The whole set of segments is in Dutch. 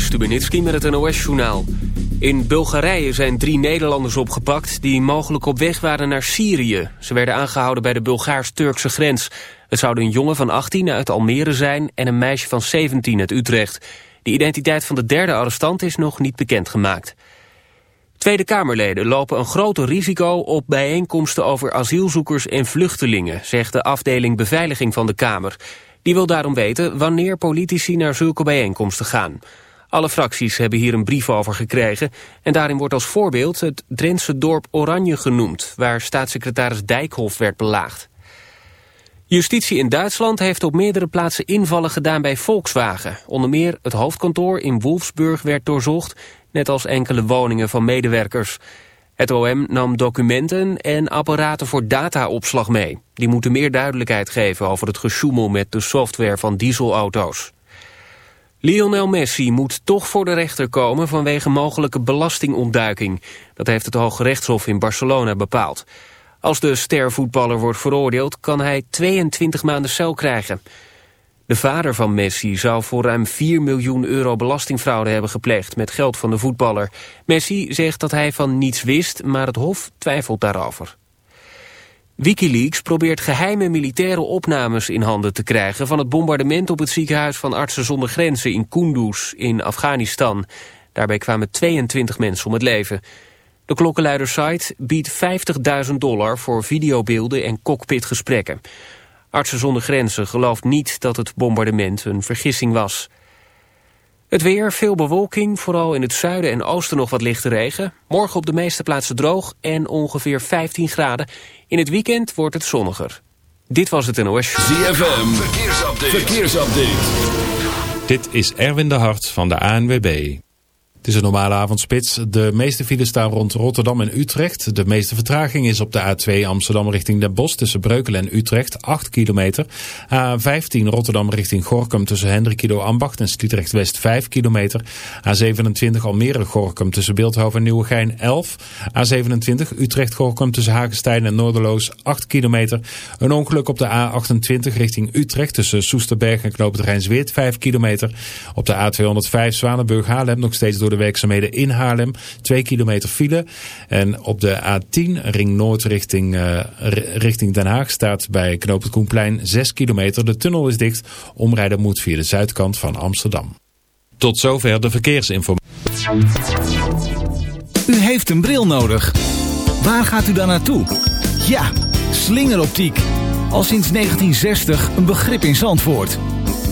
Stubenitski met het NOS-journaal. In Bulgarije zijn drie Nederlanders opgepakt... die mogelijk op weg waren naar Syrië. Ze werden aangehouden bij de Bulgaars-Turkse grens. Het zouden een jongen van 18 uit Almere zijn... en een meisje van 17 uit Utrecht. De identiteit van de derde arrestant is nog niet bekendgemaakt. Tweede Kamerleden lopen een groter risico op bijeenkomsten over asielzoekers en vluchtelingen, zegt de afdeling beveiliging van de Kamer. Die wil daarom weten wanneer politici naar zulke bijeenkomsten gaan. Alle fracties hebben hier een brief over gekregen en daarin wordt als voorbeeld het Drentse dorp Oranje genoemd, waar staatssecretaris Dijkhoff werd belaagd. Justitie in Duitsland heeft op meerdere plaatsen invallen gedaan bij Volkswagen. Onder meer het hoofdkantoor in Wolfsburg werd doorzocht, net als enkele woningen van medewerkers. Het OM nam documenten en apparaten voor dataopslag mee. Die moeten meer duidelijkheid geven over het gesjoemel met de software van dieselauto's. Lionel Messi moet toch voor de rechter komen vanwege mogelijke belastingontduiking. Dat heeft het Hoge Rechtshof in Barcelona bepaald. Als de stervoetballer wordt veroordeeld kan hij 22 maanden cel krijgen. De vader van Messi zou voor ruim 4 miljoen euro belastingfraude hebben gepleegd met geld van de voetballer. Messi zegt dat hij van niets wist, maar het Hof twijfelt daarover. Wikileaks probeert geheime militaire opnames in handen te krijgen... van het bombardement op het ziekenhuis van Artsen zonder Grenzen in Kunduz in Afghanistan. Daarbij kwamen 22 mensen om het leven. De klokkenluidersite biedt 50.000 dollar voor videobeelden en cockpitgesprekken. Artsen zonder Grenzen gelooft niet dat het bombardement een vergissing was. Het weer, veel bewolking, vooral in het zuiden en oosten nog wat lichte regen. Morgen op de meeste plaatsen droog en ongeveer 15 graden. In het weekend wordt het zonniger. Dit was het NOS. ZFM, verkeersupdate. verkeersupdate. Dit is Erwin de Hart van de ANWB. Het is een normale avondspits. De meeste files staan rond Rotterdam en Utrecht. De meeste vertraging is op de A2 Amsterdam richting Den Bosch tussen Breukelen en Utrecht, 8 kilometer. A15 Rotterdam richting Gorkum tussen Hendrikido Ambacht en Sliedrecht West, 5 kilometer. A27 Almere Gorkum tussen Beeldhoven en Nieuwegein, 11. A27 Utrecht Gorkum tussen Hagenstein en Noorderloos, 8 kilometer. Een ongeluk op de A28 richting Utrecht tussen Soesterberg en Knoop Rijnsweert, 5 kilometer. Op de A205 Zwanenburg Haarlem nog steeds door de werkzaamheden in Haarlem. 2 kilometer file. En op de A10 ring noord richting, uh, richting Den Haag staat bij Knoop het Koenplein 6 kilometer. De tunnel is dicht. Omrijden moet via de zuidkant van Amsterdam. Tot zover de verkeersinformatie. U heeft een bril nodig. Waar gaat u dan naartoe? Ja, slingeroptiek. Al sinds 1960 een begrip in Zandvoort.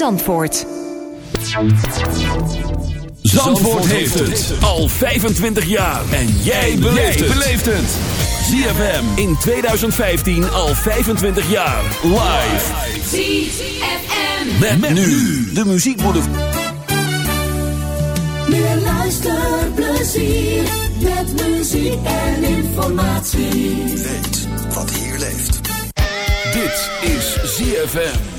Zandvoort. Zandvoort heeft het al 25 jaar. En jij beleeft het. ZFM in 2015 al 25 jaar. Live. ZFM. Met, met nu de muziekboulevard. Meer luisterplezier. Met muziek en informatie. Weet wat hier leeft. Dit is ZFM.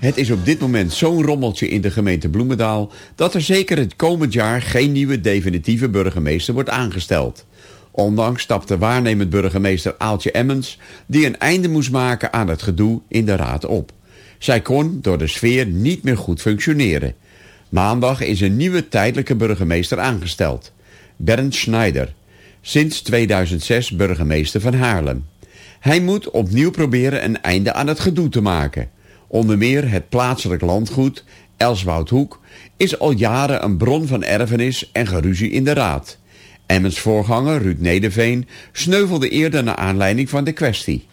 Het is op dit moment zo'n rommeltje in de gemeente Bloemendaal... dat er zeker het komend jaar geen nieuwe definitieve burgemeester wordt aangesteld. Ondanks stapte waarnemend burgemeester Aaltje Emmens... die een einde moest maken aan het gedoe in de raad op. Zij kon door de sfeer niet meer goed functioneren. Maandag is een nieuwe tijdelijke burgemeester aangesteld. Bernd Schneider. Sinds 2006 burgemeester van Haarlem. Hij moet opnieuw proberen een einde aan het gedoe te maken... Onder meer het plaatselijk landgoed, Elswoudhoek, is al jaren een bron van erfenis en geruzie in de raad. Emmens voorganger, Ruud Nederveen, sneuvelde eerder naar aanleiding van de kwestie.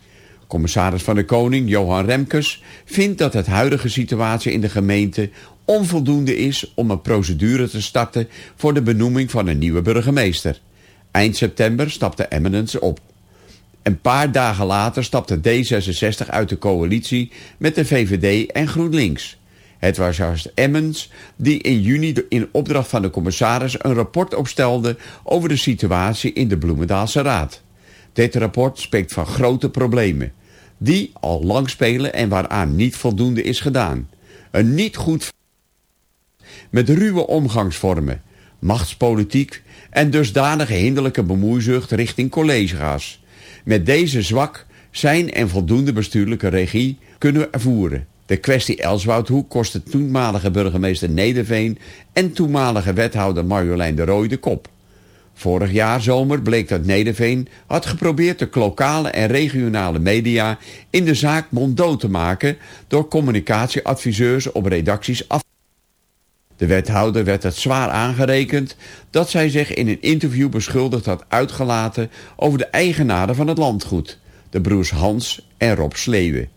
Commissaris van de Koning, Johan Remkes, vindt dat het huidige situatie in de gemeente onvoldoende is om een procedure te starten voor de benoeming van een nieuwe burgemeester. Eind september stapte Emmenens op. Een paar dagen later stapte D66 uit de coalitie met de VVD en GroenLinks. Het was juist Emmens die in juni in opdracht van de commissaris een rapport opstelde over de situatie in de Bloemendaalse Raad. Dit rapport spreekt van grote problemen, die al lang spelen en waaraan niet voldoende is gedaan. Een niet goed met ruwe omgangsvormen, machtspolitiek en dusdanige hinderlijke bemoeizucht richting collega's. Met deze zwak zijn en voldoende bestuurlijke regie kunnen voeren. De kwestie Elswoudhoek kost de toenmalige burgemeester Nederveen... en toenmalige wethouder Marjolein de Rooij de kop. Vorig jaar zomer bleek dat Nederveen had geprobeerd de lokale en regionale media in de zaak monddood te maken door communicatieadviseurs op redacties af. De wethouder werd het zwaar aangerekend dat zij zich in een interview beschuldigd had uitgelaten over de eigenaren van het landgoed, de broers Hans en Rob Sleeuwen.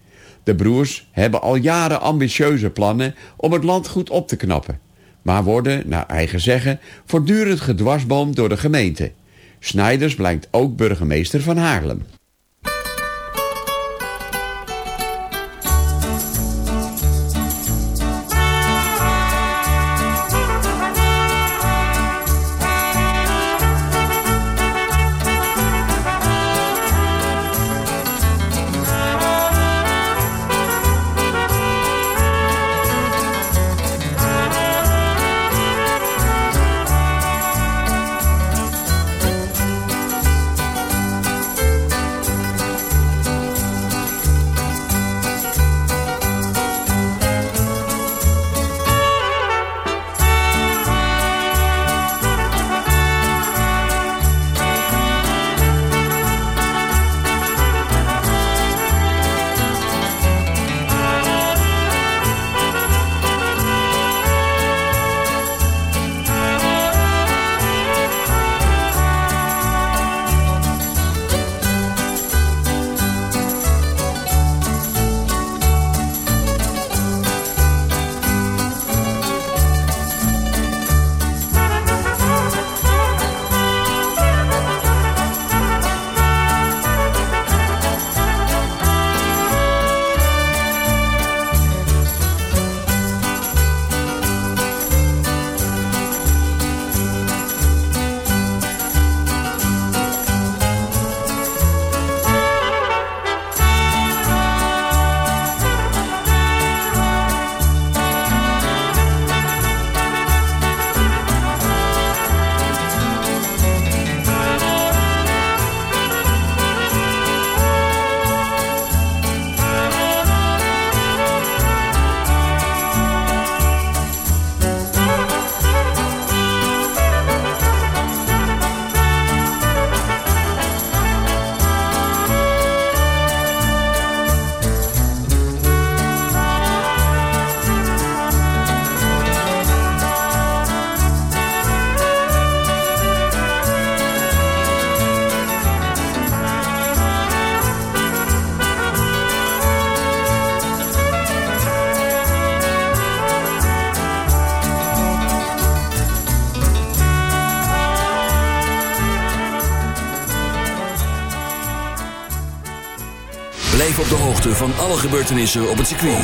De broers hebben al jaren ambitieuze plannen om het landgoed op te knappen maar worden, naar eigen zeggen, voortdurend gedwarsboomd door de gemeente. Snijders blijkt ook burgemeester van Haarlem. Op de hoogte van alle gebeurtenissen op het circuit.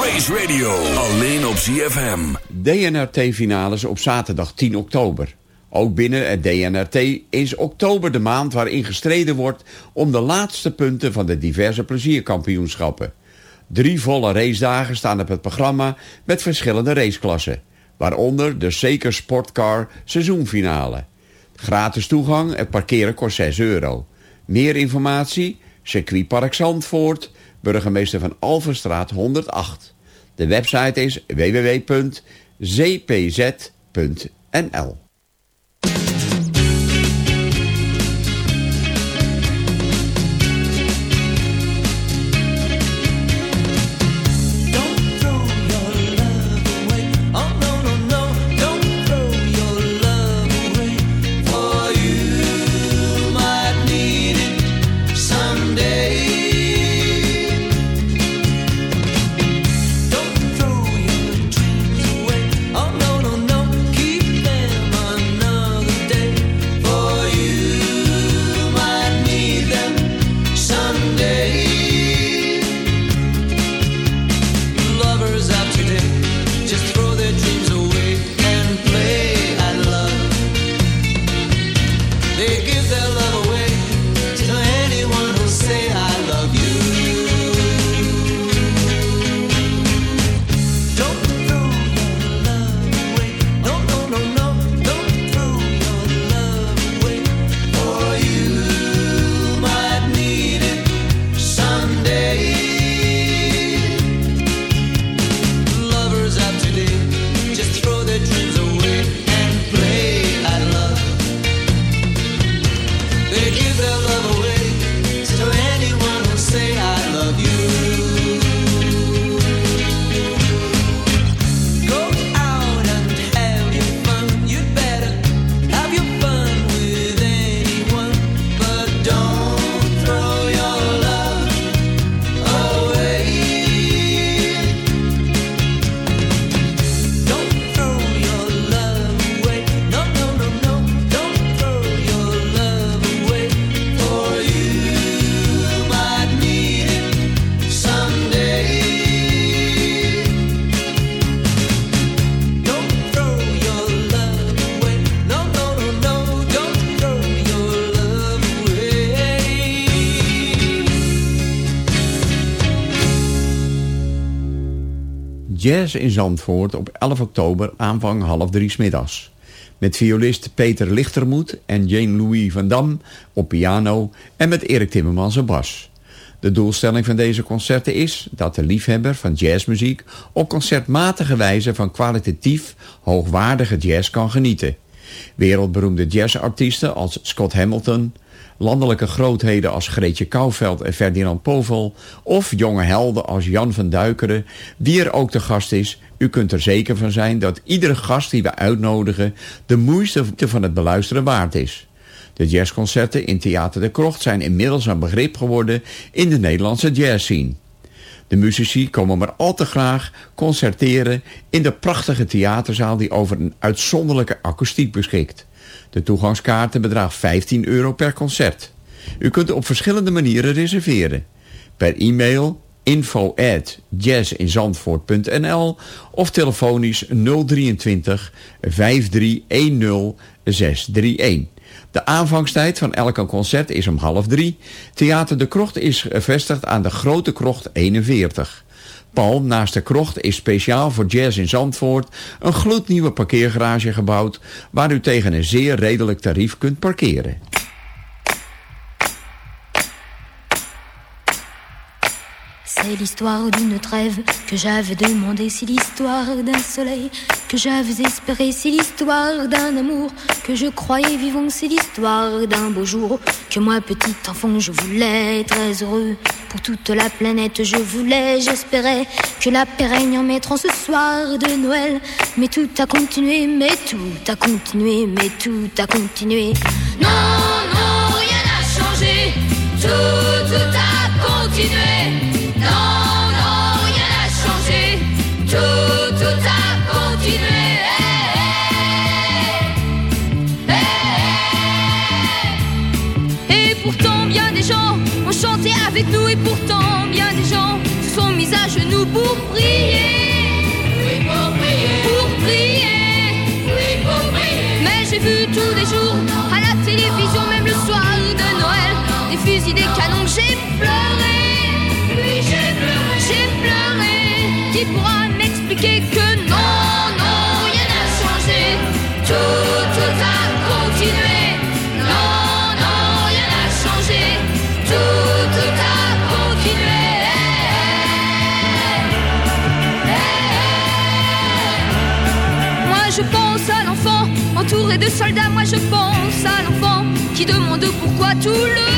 Race Radio, alleen op ZFM. DNRT-finales op zaterdag 10 oktober. Ook binnen het DNRT is oktober de maand waarin gestreden wordt... om de laatste punten van de diverse plezierkampioenschappen. Drie volle racedagen staan op het programma met verschillende raceklassen. Waaronder de Zeker Sportcar seizoenfinale. Gratis toegang en parkeren kost 6 euro. Meer informatie? Circuitpark Zandvoort, burgemeester van Alvenstraat 108. De website is www.zpz.nl Jazz in Zandvoort op 11 oktober aanvang half drie middags. Met violist Peter Lichtermoet en Jane-Louis van Dam op piano en met Erik Timmermans op bas. De doelstelling van deze concerten is dat de liefhebber van jazzmuziek op concertmatige wijze van kwalitatief hoogwaardige jazz kan genieten. Wereldberoemde jazzartiesten als Scott Hamilton, landelijke grootheden als Greetje Kouwveld en Ferdinand Povel... of jonge helden als Jan van Duikeren, wie er ook de gast is... u kunt er zeker van zijn dat iedere gast die we uitnodigen... de moeite van het beluisteren waard is. De jazzconcerten in Theater de Krocht zijn inmiddels een begrip geworden... in de Nederlandse jazzscene. De muzici komen maar al te graag concerteren in de prachtige theaterzaal die over een uitzonderlijke akoestiek beschikt. De toegangskaarten bedragen 15 euro per concert. U kunt op verschillende manieren reserveren. Per e-mail info of telefonisch 023 5310 631. De aanvangstijd van elke concert is om half drie. Theater de Krocht is gevestigd aan de Grote Krocht 41. Naast de krocht is speciaal voor jazz in Zandvoort een gloednieuwe parkeergarage gebouwd waar u tegen een zeer redelijk tarief kunt parkeren. C'est l'histoire d'une trêve que j'avais demandé, c'est l'histoire d'un soleil que j'avais espéré, c'est l'histoire d'un amour que je croyais vivant, c'est l'histoire d'un beau jour que moi petit enfant je voulais très heureux pour toute la planète je voulais, j'espérais que la paix règne en mettant ce soir de Noël, mais tout a continué, mais tout a continué, mais tout a continué. Non, non, rien n'a changé, tout, tout a continué. Non, non, rien n'a changé. Tout, tout a continué. Et pourtant, bien des gens ont chanté avec nous. Et pourtant, bien des gens se sont mis à genoux pour prier. Oui, pour prier. Pour prier. Oui, pour prier. Mais j'ai vu tous les jours à la télévision, même le soir de Noël, des fusils, des canons. J'ai pleuré. De soldats. Moi je pense à l'enfant qui demande pourquoi tout le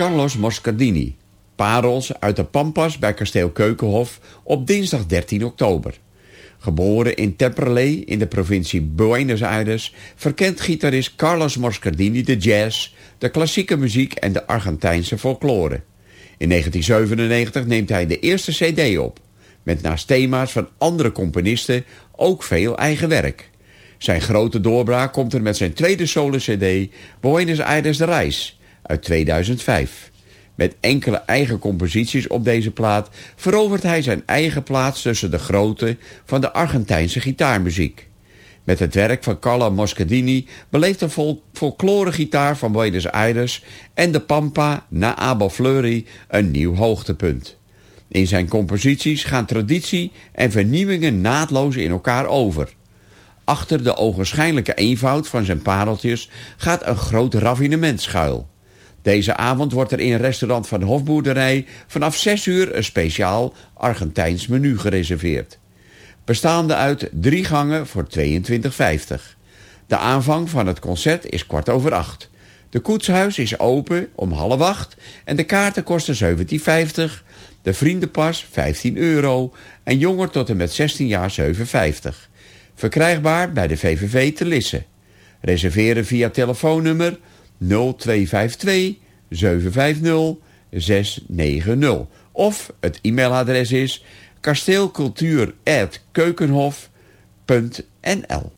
Carlos Moscardini. Parels uit de Pampas bij kasteel Keukenhof op dinsdag 13 oktober. Geboren in Temperley in de provincie Buenos Aires... verkent gitarist Carlos Moscardini de jazz, de klassieke muziek en de Argentijnse folklore. In 1997 neemt hij de eerste cd op... met naast thema's van andere componisten ook veel eigen werk. Zijn grote doorbraak komt er met zijn tweede solo-cd... Buenos Aires de Reis uit 2005. Met enkele eigen composities op deze plaat verovert hij zijn eigen plaats tussen de grote van de Argentijnse gitaarmuziek. Met het werk van Carla Moscadini beleeft de fol folklore-gitaar van Buenos Aires en de Pampa na Abel Fleury een nieuw hoogtepunt. In zijn composities gaan traditie en vernieuwingen naadloos in elkaar over. Achter de ogenschijnlijke eenvoud van zijn pareltjes gaat een groot raffinement schuil. Deze avond wordt er in restaurant van Hofboerderij vanaf 6 uur een speciaal Argentijns menu gereserveerd. Bestaande uit drie gangen voor 22,50. De aanvang van het concert is kwart over acht. De koetshuis is open om half acht en de kaarten kosten 17,50. De vriendenpas 15 euro en jonger tot en met 16 jaar 7,50. Verkrijgbaar bij de VVV te Lisse. Reserveren via telefoonnummer 0252 750 690. Of het e-mailadres is kasteelcultuur.keukenhof.nl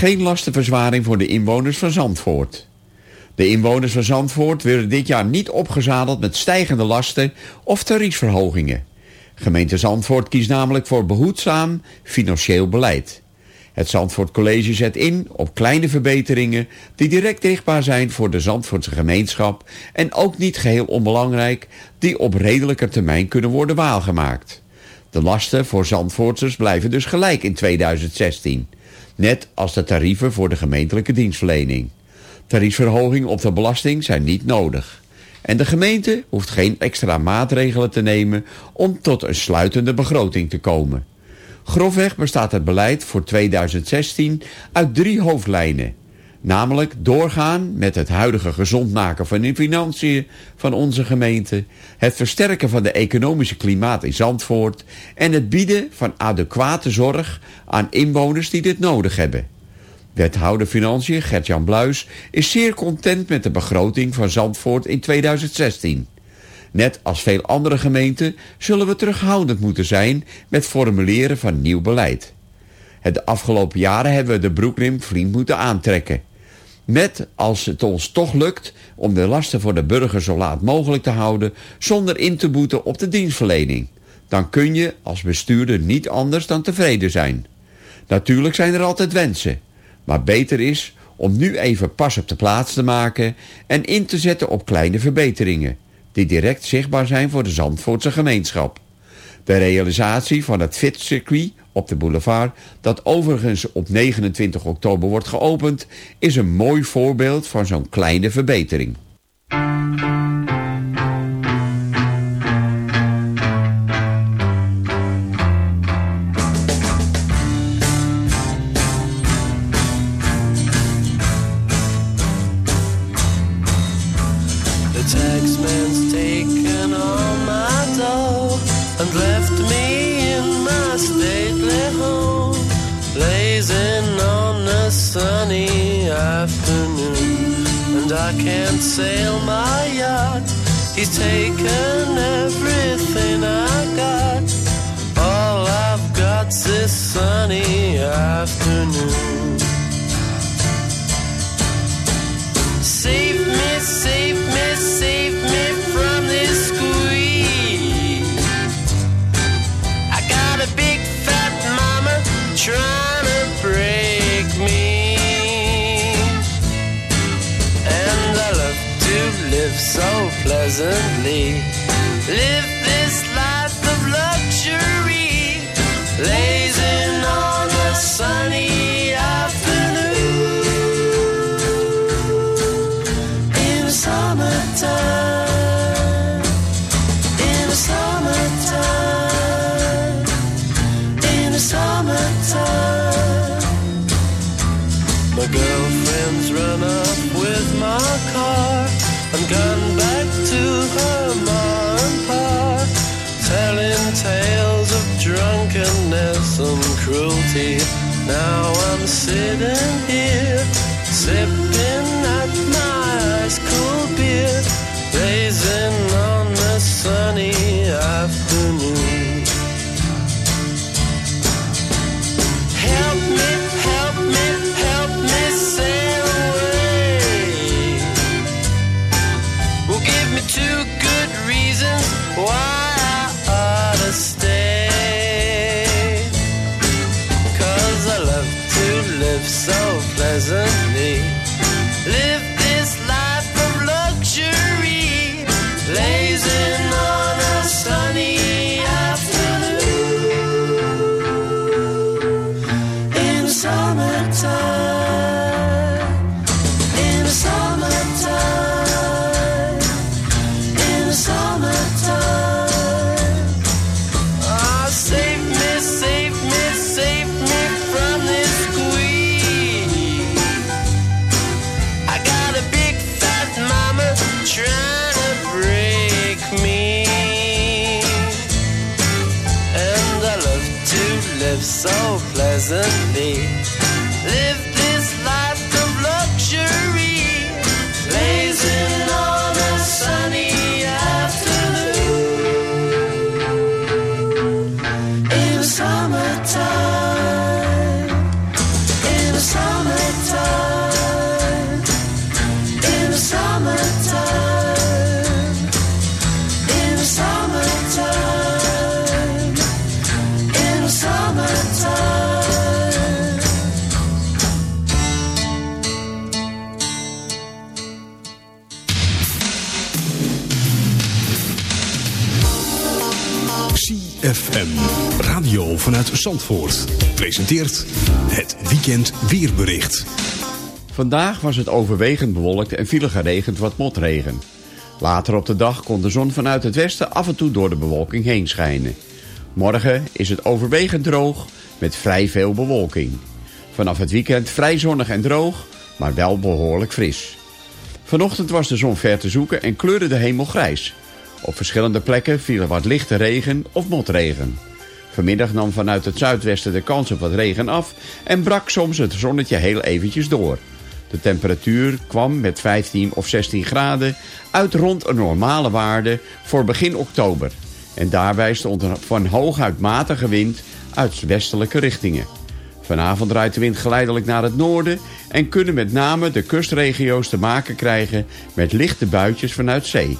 geen lastenverzwaring voor de inwoners van Zandvoort. De inwoners van Zandvoort worden dit jaar niet opgezadeld met stijgende lasten of tariefverhogingen. Gemeente Zandvoort kiest namelijk voor behoedzaam financieel beleid. Het Zandvoort College zet in op kleine verbeteringen die direct richtbaar zijn voor de Zandvoortse gemeenschap en ook niet geheel onbelangrijk die op redelijke termijn kunnen worden waargemaakt. De lasten voor Zandvoorters blijven dus gelijk in 2016 net als de tarieven voor de gemeentelijke dienstverlening. Tariefsverhogingen op de belasting zijn niet nodig. En de gemeente hoeft geen extra maatregelen te nemen om tot een sluitende begroting te komen. Grofweg bestaat het beleid voor 2016 uit drie hoofdlijnen. Namelijk doorgaan met het huidige gezond maken van de financiën van onze gemeente... het versterken van de economische klimaat in Zandvoort... en het bieden van adequate zorg aan inwoners die dit nodig hebben. Wethouder Financiën Gert-Jan Bluis is zeer content met de begroting van Zandvoort in 2016... Net als veel andere gemeenten zullen we terughoudend moeten zijn met formuleren van nieuw beleid. Het afgelopen jaren hebben we de broekrim flink moeten aantrekken. Met, als het ons toch lukt, om de lasten voor de burger zo laat mogelijk te houden... zonder in te boeten op de dienstverlening. Dan kun je als bestuurder niet anders dan tevreden zijn. Natuurlijk zijn er altijd wensen. Maar beter is om nu even pas op de plaats te maken... en in te zetten op kleine verbeteringen die direct zichtbaar zijn voor de Zandvoortse gemeenschap. De realisatie van het FIT-circuit op de boulevard, dat overigens op 29 oktober wordt geopend, is een mooi voorbeeld van zo'n kleine verbetering. Zandvoort. Presenteert het weekend weerbericht. Vandaag was het overwegend bewolkt en viel er geregend wat motregen. Later op de dag kon de zon vanuit het westen af en toe door de bewolking heen schijnen. Morgen is het overwegend droog met vrij veel bewolking. Vanaf het weekend vrij zonnig en droog, maar wel behoorlijk fris. Vanochtend was de zon ver te zoeken en kleurde de hemel grijs. Op verschillende plekken viel er wat lichte regen of motregen. Vanmiddag nam vanuit het zuidwesten de kans op wat regen af... en brak soms het zonnetje heel eventjes door. De temperatuur kwam met 15 of 16 graden uit rond een normale waarde voor begin oktober. En daarbij stond er van hooguit matige wind uit westelijke richtingen. Vanavond draait de wind geleidelijk naar het noorden... en kunnen met name de kustregio's te maken krijgen met lichte buitjes vanuit zee.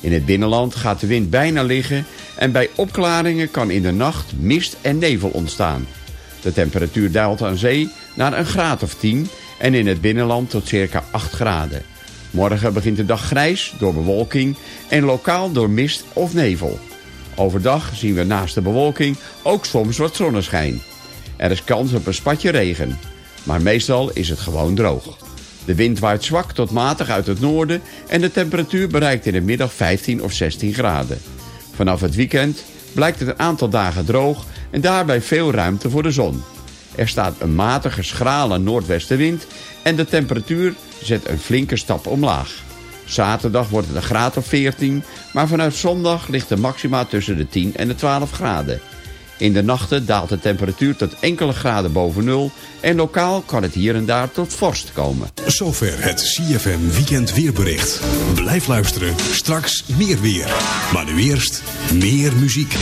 In het binnenland gaat de wind bijna liggen... en bij opklaringen kan in de nacht mist en nevel ontstaan. De temperatuur daalt aan zee naar een graad of 10 en in het binnenland tot circa 8 graden. Morgen begint de dag grijs door bewolking en lokaal door mist of nevel. Overdag zien we naast de bewolking ook soms wat zonneschijn. Er is kans op een spatje regen, maar meestal is het gewoon droog. De wind waait zwak tot matig uit het noorden en de temperatuur bereikt in de middag 15 of 16 graden. Vanaf het weekend blijkt het een aantal dagen droog en daarbij veel ruimte voor de zon. Er staat een matige, schrale noordwestenwind en de temperatuur zet een flinke stap omlaag. Zaterdag wordt het een graad of 14, maar vanuit zondag ligt de maxima tussen de 10 en de 12 graden. In de nachten daalt de temperatuur tot enkele graden boven nul... en lokaal kan het hier en daar tot vorst komen. Zover het CFM Weekend Weerbericht. Blijf luisteren, straks meer weer. Maar nu eerst meer muziek.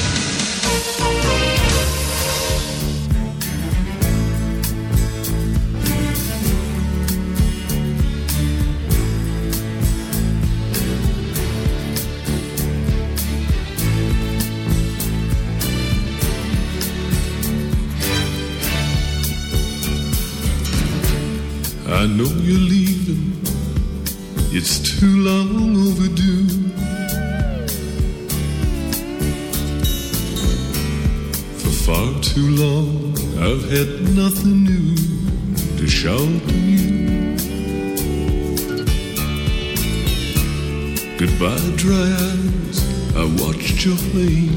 I know you're leaving, it's too long overdue. For far too long, I've had nothing new to shout to you. Goodbye, dry eyes, I watched your plane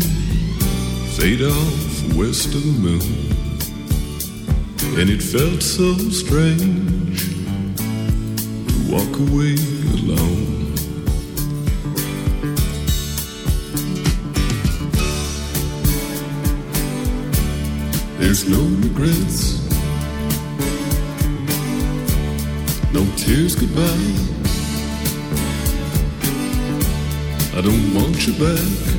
fade off west of the moon. And it felt so strange to walk away alone. There's no regrets, no tears goodbye. I don't want you back.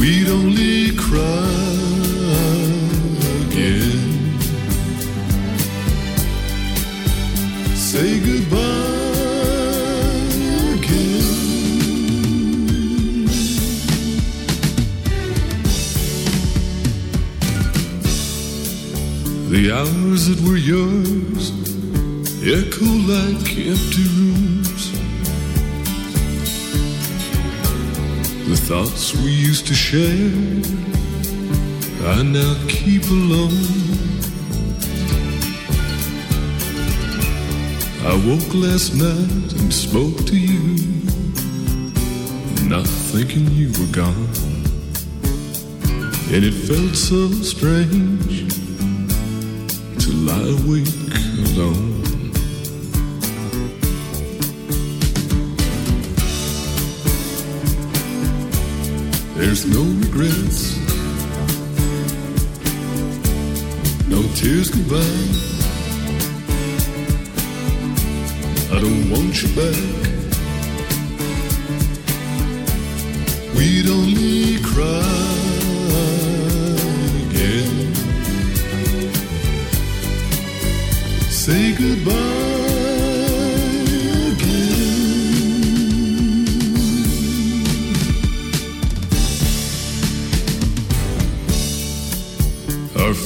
We'd only cry again. Say goodbye again. The hours that were yours echo like empty rooms. The thoughts we used to share I now keep alone. I woke last night and spoke to you, not thinking you were gone. And it felt so strange to lie awake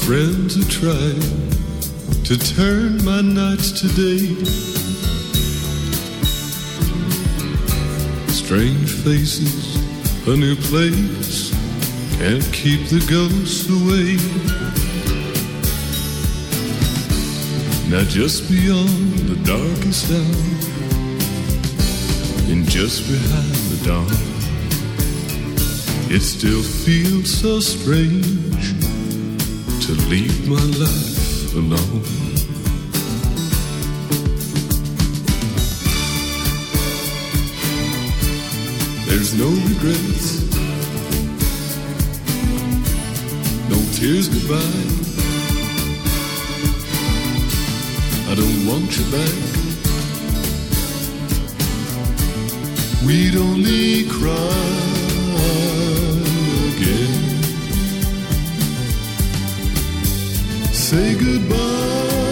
friends who trying to turn my nights to day. Strange faces, a new place, can't keep the ghosts away. Now just beyond the darkest hour, and just behind the dawn. It still feels so strange to leave my life alone. There's no regrets, no tears goodbye. I don't want you back. We'd only cry again. Say goodbye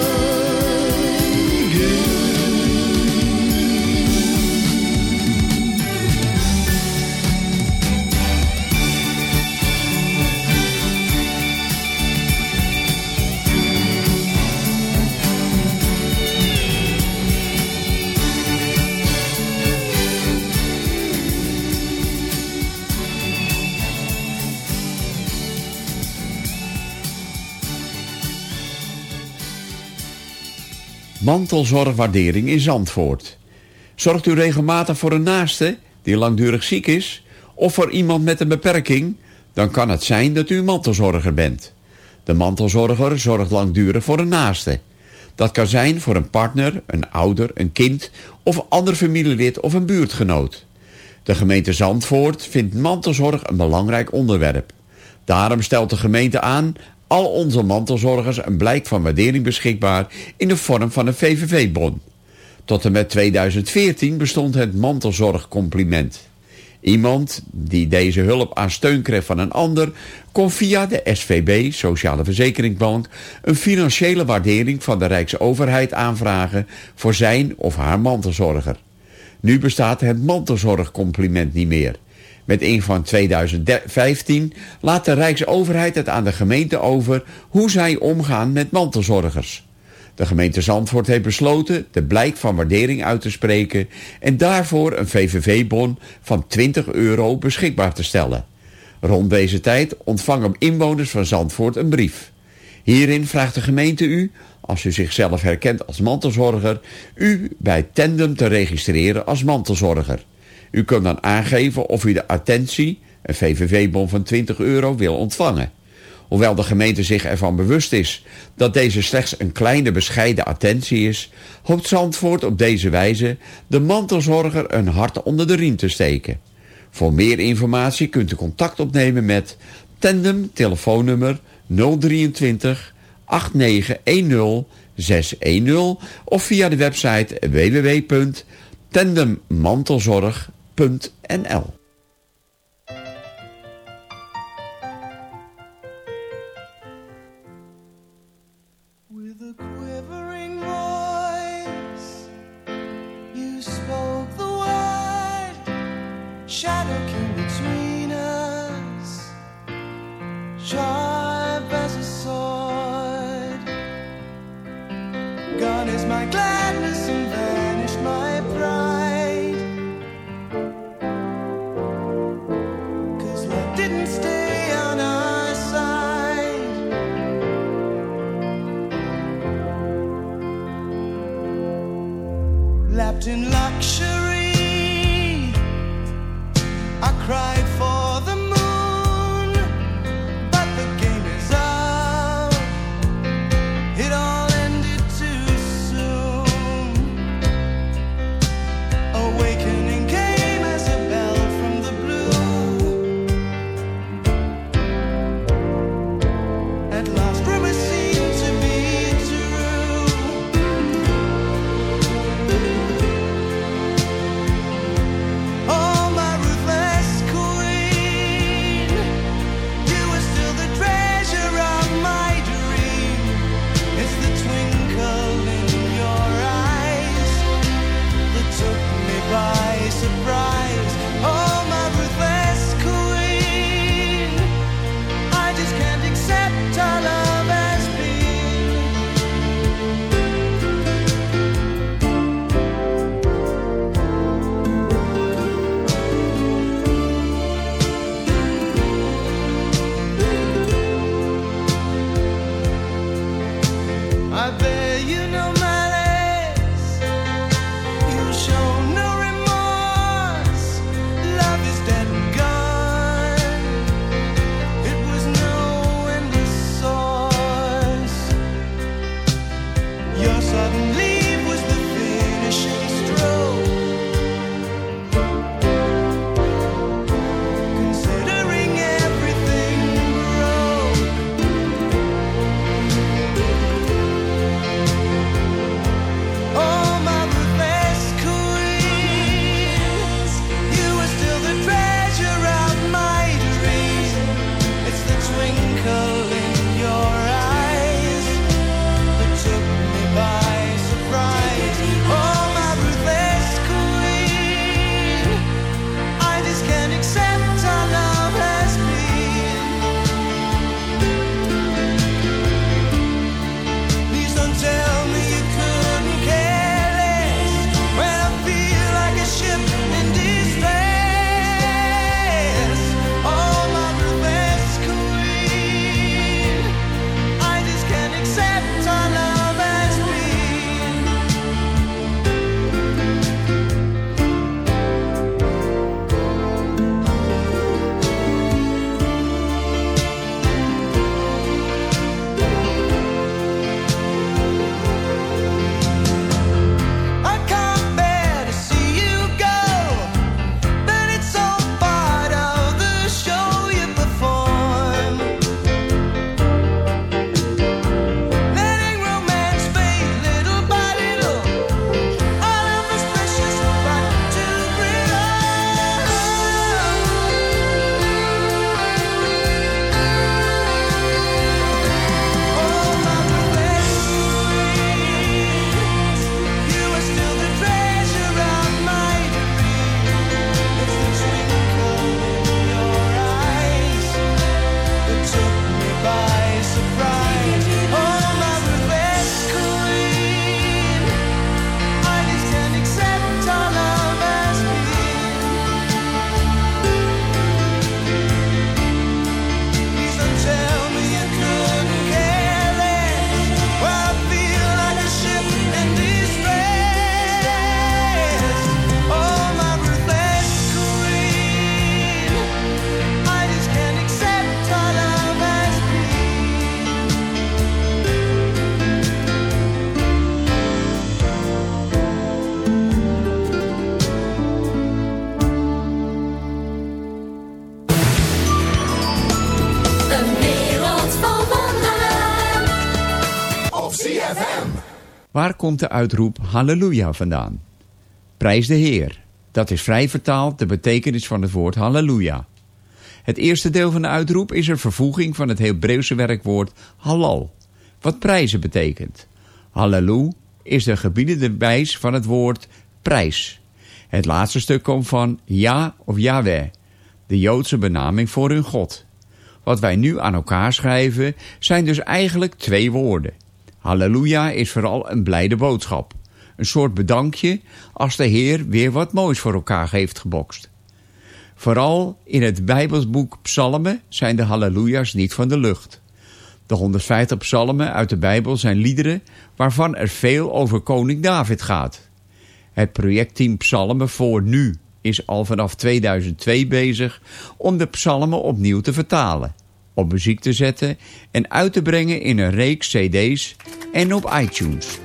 Mantelzorgwaardering in Zandvoort. Zorgt u regelmatig voor een naaste die langdurig ziek is... of voor iemand met een beperking... dan kan het zijn dat u mantelzorger bent. De mantelzorger zorgt langdurig voor een naaste. Dat kan zijn voor een partner, een ouder, een kind... of ander familielid of een buurtgenoot. De gemeente Zandvoort vindt mantelzorg een belangrijk onderwerp. Daarom stelt de gemeente aan al onze mantelzorgers een blijk van waardering beschikbaar in de vorm van een VVV-bon. Tot en met 2014 bestond het mantelzorgcompliment. Iemand die deze hulp aan steun kreeg van een ander... kon via de SVB, Sociale Verzekeringsbank... een financiële waardering van de Rijksoverheid aanvragen... voor zijn of haar mantelzorger. Nu bestaat het mantelzorgcompliment niet meer... Met een van 2015 laat de Rijksoverheid het aan de gemeente over hoe zij omgaan met mantelzorgers. De gemeente Zandvoort heeft besloten de blijk van waardering uit te spreken en daarvoor een VVV-bon van 20 euro beschikbaar te stellen. Rond deze tijd ontvangen inwoners van Zandvoort een brief. Hierin vraagt de gemeente u, als u zichzelf herkent als mantelzorger, u bij Tandem te registreren als mantelzorger. U kunt dan aangeven of u de attentie, een VVV-bon van 20 euro, wil ontvangen. Hoewel de gemeente zich ervan bewust is dat deze slechts een kleine bescheiden attentie is, hoopt Zandvoort op deze wijze de mantelzorger een hart onder de riem te steken. Voor meer informatie kunt u contact opnemen met Tandem telefoonnummer 023 8910 610 of via de website www.tandemmantelzorg.nl With Waar komt de uitroep Halleluja vandaan? Prijs de Heer. Dat is vrij vertaald de betekenis van het woord Halleluja. Het eerste deel van de uitroep is een vervoeging van het Hebreeuwse werkwoord halal, wat prijzen betekent. Hallelu is de gebiedende wijs van het woord prijs. Het laatste stuk komt van Ja of Yahweh, de Joodse benaming voor hun God. Wat wij nu aan elkaar schrijven zijn dus eigenlijk twee woorden. Halleluja is vooral een blijde boodschap. Een soort bedankje als de Heer weer wat moois voor elkaar heeft gebokst. Vooral in het Bijbelsboek Psalmen zijn de halleluja's niet van de lucht. De 150 psalmen uit de Bijbel zijn liederen waarvan er veel over koning David gaat. Het projectteam Psalmen voor Nu is al vanaf 2002 bezig om de psalmen opnieuw te vertalen, op muziek te zetten en uit te brengen in een reeks cd's en op iTunes.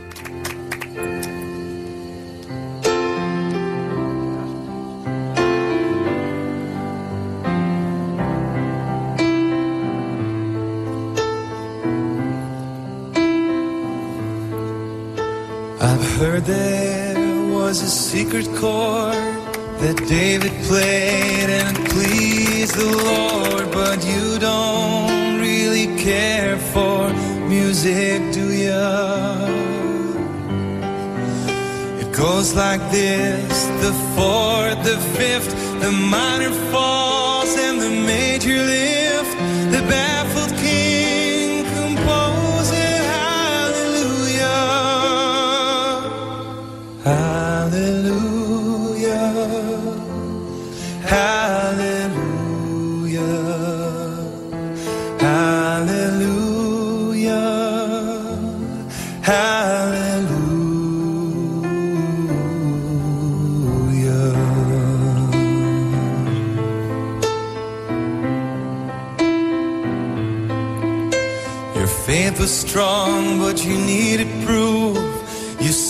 I've heard there was a secret chord that David played and pleased the Lord, but you don't really care for music, do ya? It goes like this the fourth, the fifth, the minor falls,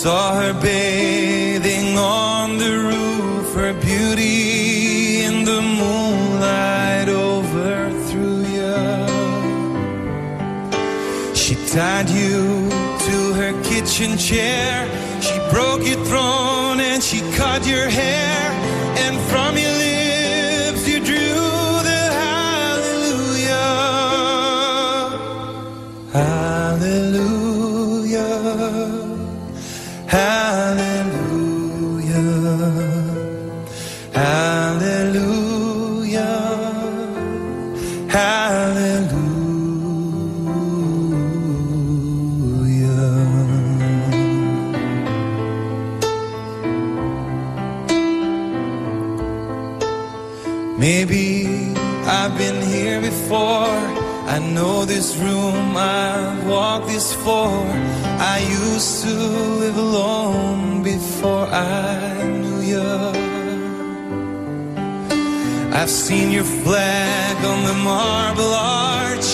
saw her bathing on the roof, her beauty in the moonlight overthrew you. She tied you to her kitchen chair, she broke your throne and she cut your hair, this floor. I used to live alone before I knew you. I've seen your flag on the marble arch.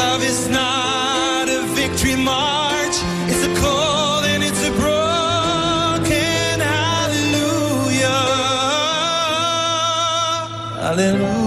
Love is not a victory march. It's a cold and it's a broken hallelujah. Hallelujah.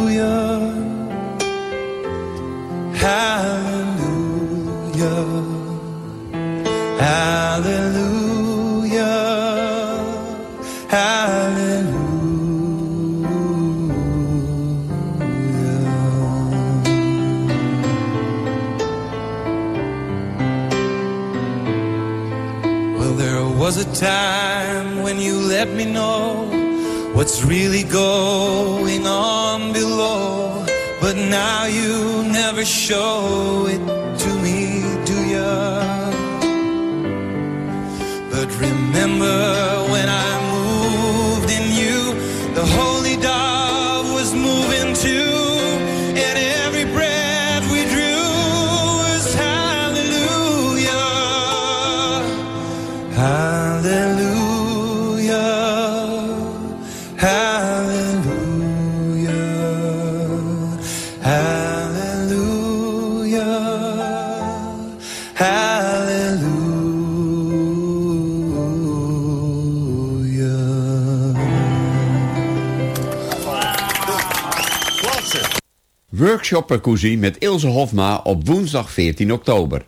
Percussie met Ilse Hofma op woensdag 14 oktober.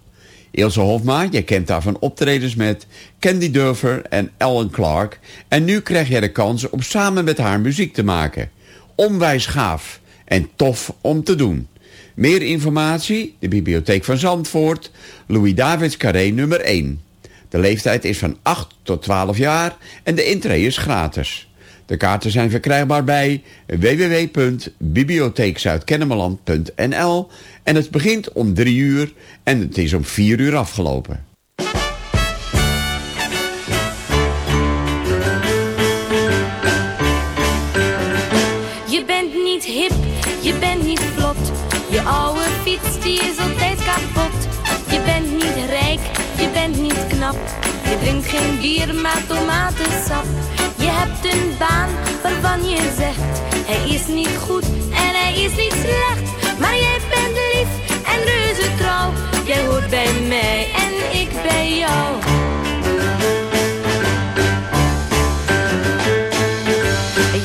Ilse Hofma, je kent haar van optredens met Candy Dulfer en Ellen Clark. En nu krijg jij de kans om samen met haar muziek te maken. Onwijs gaaf en tof om te doen. Meer informatie, de Bibliotheek van Zandvoort, Louis Davids Carré nummer 1. De leeftijd is van 8 tot 12 jaar en de intree is gratis. De kaarten zijn verkrijgbaar bij www.bibliotheekzuidkennemerland.nl en het begint om 3 uur en het is om 4 uur afgelopen. Je bent niet hip, je bent niet vlot. Je oude fiets die is altijd kapot. Je bent niet rijk, je bent niet knap. Je drinkt geen bier, maar tomatensap. Hebt een baan waarvan je zegt: hij is niet goed en hij is niet slecht. Maar jij bent lief en reuze trouw. Jij hoort bij mij en ik bij jou.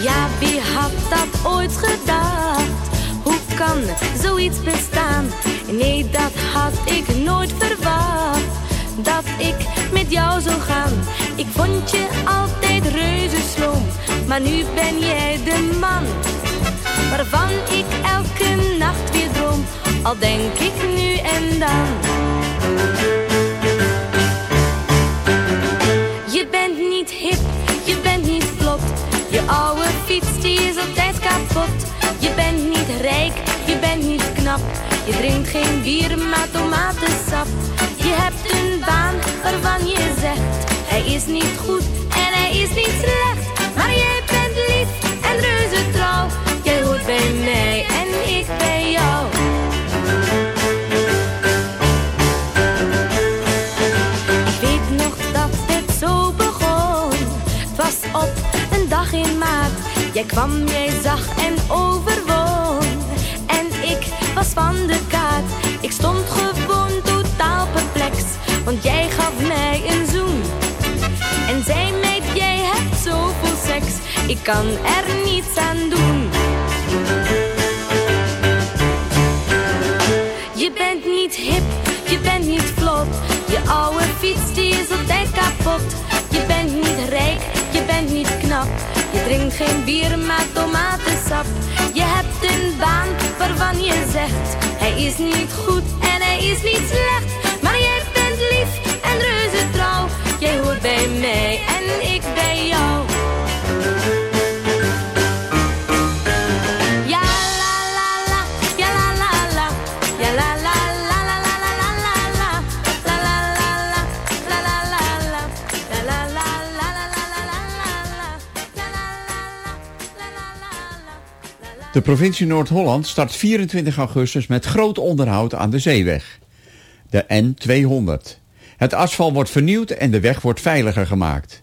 Ja, wie had dat ooit gedacht? Hoe kan zoiets bestaan? Nee, dat had ik nooit verwacht. Dat ik met jou zou gaan. Ik vond je altijd reuze sloom. Maar nu ben jij de man. Waarvan ik elke nacht weer droom. Al denk ik nu en dan. Je bent niet hip, je bent niet vlot. Je oude fiets die is altijd kapot. Je bent niet rijk, je bent niet knap. Je drinkt geen bier, maar tomatensap. Je hebt een baan waarvan je zegt: hij is niet goed en hij is niet slecht. Maar jij bent lief en reuze trouw. Jij hoort bij mij en ik bij jou. Ik weet nog dat het zo begon. Het was op een dag in maart. Jij kwam, jij zag en overwon. En ik was van de kan er niets aan doen. Je bent niet hip, je bent niet vlot. Je oude fiets die is altijd kapot. Je bent niet rijk, je bent niet knap. Je drinkt geen bier, maar tomatensap. Je hebt een baan waarvan je zegt: hij is niet goed en hij is niet slecht. Maar jij bent lief en reuze trouw. Jij hoort bij mij en ik bij jou. De provincie Noord-Holland start 24 augustus met groot onderhoud aan de zeeweg. De N200. Het asfalt wordt vernieuwd en de weg wordt veiliger gemaakt.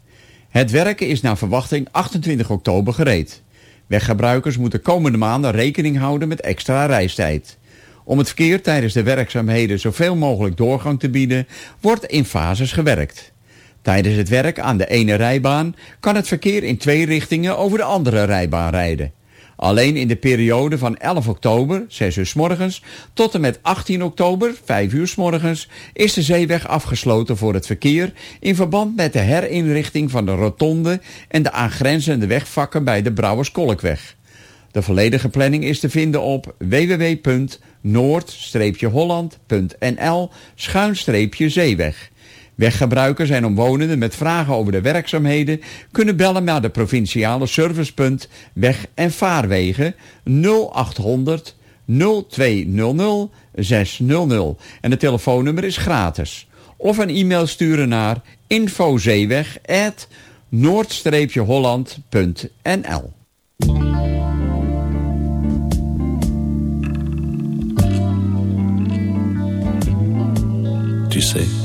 Het werken is naar verwachting 28 oktober gereed. Weggebruikers moeten komende maanden rekening houden met extra reistijd. Om het verkeer tijdens de werkzaamheden zoveel mogelijk doorgang te bieden, wordt in fases gewerkt. Tijdens het werk aan de ene rijbaan kan het verkeer in twee richtingen over de andere rijbaan rijden. Alleen in de periode van 11 oktober, 6 uur s morgens, tot en met 18 oktober, 5 uur s morgens, is de zeeweg afgesloten voor het verkeer in verband met de herinrichting van de rotonde en de aangrenzende wegvakken bij de Brouwerskolkweg. De volledige planning is te vinden op www.noord-holland.nl schuinstreepje-zeeweg. Weggebruikers en omwonenden met vragen over de werkzaamheden kunnen bellen naar de provinciale servicepunt Weg- en Vaarwegen 0800 0200 600 en het telefoonnummer is gratis. Of een e-mail sturen naar infozeeweg noord-holland.nl Tu sais,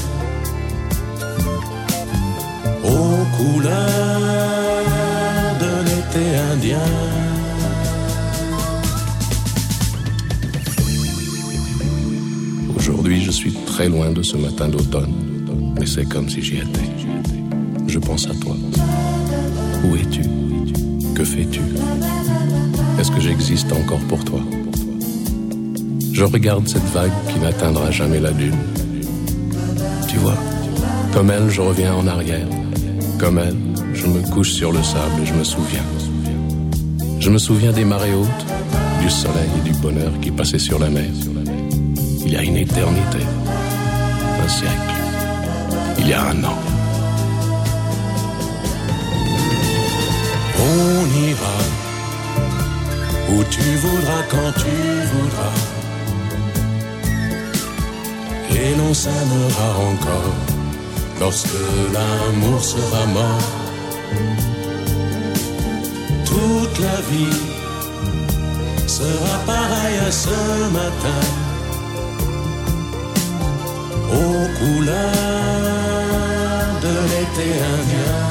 Aux couleurs de l'été indien. Aujourd'hui, je suis très loin de ce matin d'automne, mais c'est comme si j'y étais. Je pense à toi. Où es-tu? Que fais-tu? Est-ce que j'existe encore pour toi? Je regarde cette vague qui n'atteindra jamais la dune. Tu vois, comme elle, je reviens en arrière. Comme elle, je me couche sur le sable et je me souviens. Je me souviens des marées hautes, du soleil et du bonheur qui passaient sur la mer. Il y a une éternité, un siècle, il y a un an. On ira où tu voudras quand tu voudras. Et l'on s'aimera encore lorsque l'amour sera mort. Toute la vie sera pareille à ce matin. Aux couleurs de l'été indien.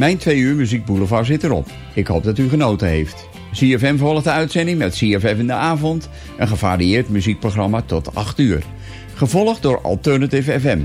Mijn twee uur Muziek Boulevard zit erop. Ik hoop dat u genoten heeft. CFM volgt de uitzending met CFM in de avond. Een gevarieerd muziekprogramma tot 8 uur. Gevolgd door Alternative FM.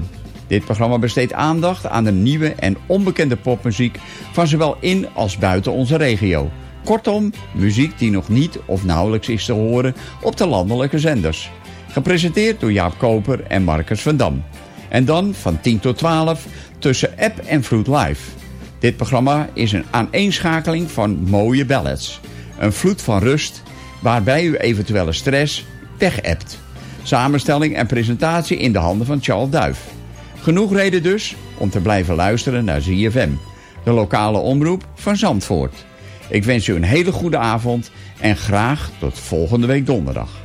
Dit programma besteedt aandacht aan de nieuwe en onbekende popmuziek... van zowel in als buiten onze regio. Kortom, muziek die nog niet of nauwelijks is te horen op de landelijke zenders. Gepresenteerd door Jaap Koper en Marcus van Dam. En dan van 10 tot 12 tussen App en Fruit Live... Dit programma is een aaneenschakeling van mooie ballads. Een vloed van rust waarbij u eventuele stress weg-appt. Samenstelling en presentatie in de handen van Charles Duif. Genoeg reden dus om te blijven luisteren naar ZFM. De lokale omroep van Zandvoort. Ik wens u een hele goede avond en graag tot volgende week donderdag.